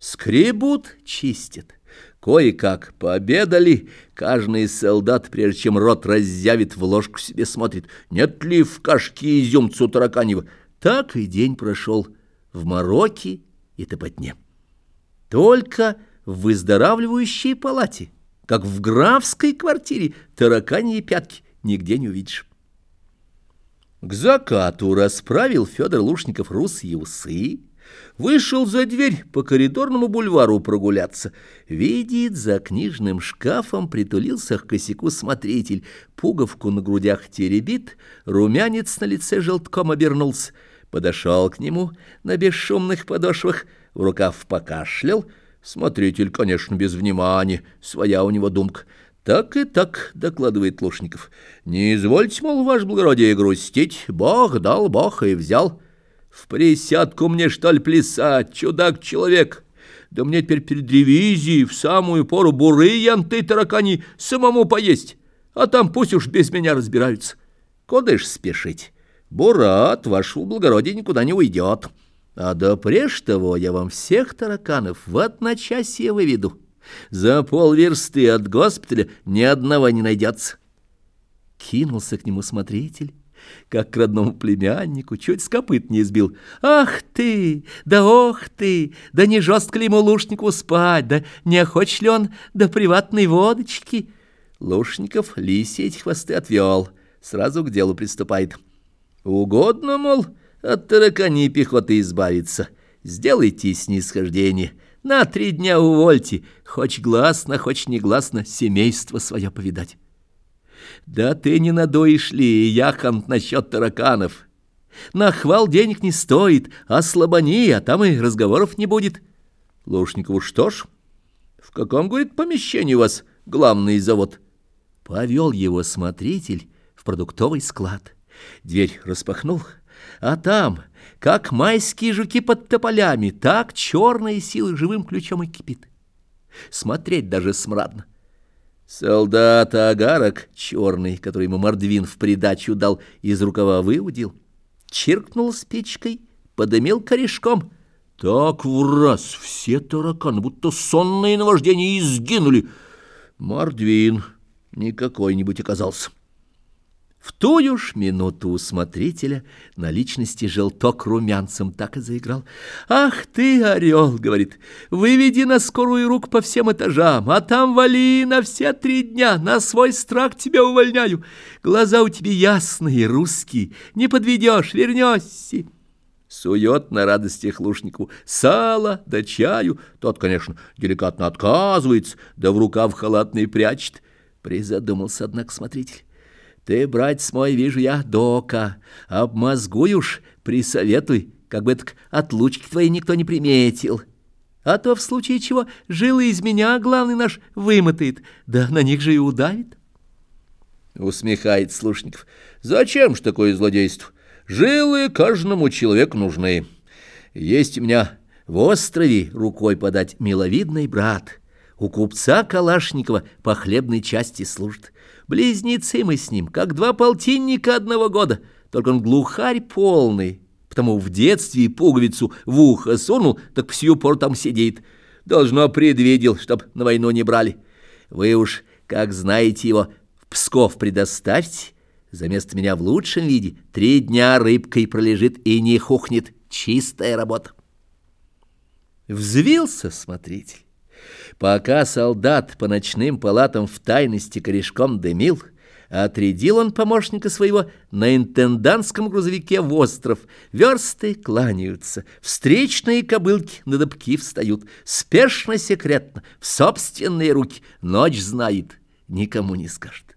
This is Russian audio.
Скребут, чистят. Кое-как пообедали, каждый солдат, прежде чем рот разъявит, в ложку себе смотрит, нет ли в кашке изюмцу тараканева. Так и день прошел в мороке и топотне. Только в выздоравливающей палате, как в графской квартире, тараканьи пятки нигде не увидишь. К закату расправил Федор Лушников русые усы, Вышел за дверь по коридорному бульвару прогуляться. Видит, за книжным шкафом притулился к косяку смотритель. Пуговку на грудях теребит, румянец на лице желтком обернулся. Подошел к нему на бесшумных подошвах, в рукав покашлял. Смотритель, конечно, без внимания, своя у него думка. «Так и так», — докладывает Лушников. «Не извольте, мол, ваше благородие, грустить. Бог дал, Бог и взял». В присядку мне, что ли, плясать, чудак-человек? Да мне теперь перед ревизией в самую пору буры янты таракани самому поесть, а там пусть уж без меня разбираются. Куда ж спешить? Бурат, вашего благородия, никуда не уйдет. А до прежде того я вам всех тараканов в одночасье выведу. За полверсты от госпиталя ни одного не найдется. Кинулся к нему смотритель как к родному племяннику, чуть с копыт не избил. «Ах ты! Да ох ты! Да не жестко ли ему Лушнику спать? Да не охочь ли он до приватной водочки?» Лушников лиси эти хвосты отвел, сразу к делу приступает. «Угодно, мол, от таракани пехоты избавиться. Сделайте снисхождение. На три дня увольте, хоть гласно, хоть негласно, семейство свое повидать». Да ты не надоишь ли, яхонт, насчет тараканов? На хвал денег не стоит, а слабони, а там и разговоров не будет. Лушникову что ж? В каком, говорит, помещении у вас главный завод? Повел его смотритель в продуктовый склад. Дверь распахнул, а там, как майские жуки под тополями, так черная сила живым ключом и кипит. Смотреть даже смрадно. Солдат агарок черный, который ему Мордвин в придачу дал, из рукава выудил, чиркнул спичкой, подымел корешком. Так в раз все тараканы, будто сонные наваждения, изгинули. Мордвин не какой-нибудь оказался. В ту ж минуту у смотрителя на личности желток румянцем так и заиграл. «Ах ты, орел!» — говорит. «Выведи на скорую руку по всем этажам, а там вали на все три дня, на свой страх тебя увольняю. Глаза у тебя ясные, русские, не подведешь, вернешься». Сует на радостях Лушникову сало да чаю. Тот, конечно, деликатно отказывается, да в рукав халатный прячет. Призадумался, однако, смотритель. Ты, братец мой, вижу я, дока, обмозгуешь, присоветуй, как бы так отлучки твои никто не приметил. А то в случае чего жилы из меня главный наш вымотает, да на них же и удавит. Усмехает Слушников. Зачем ж такое злодейство? Жилы каждому человеку нужны. Есть у меня в острове рукой подать миловидный брат — у купца Калашникова по хлебной части служит. Близнецы мы с ним, как два полтинника одного года, только он глухарь полный, потому в детстве пуговицу в ухо сунул, так по сию пору там сидит. Должно предвидел, чтоб на войну не брали. Вы уж, как знаете его, в Псков предоставьте, за место меня в лучшем виде три дня рыбкой пролежит и не хухнет. Чистая работа. Взвился смотритель. Пока солдат по ночным палатам в тайности корешком дымил, отрядил он помощника своего на интендантском грузовике в остров. Версты кланяются, встречные кобылки на добки встают, спешно, секретно, в собственные руки, ночь знает, никому не скажет.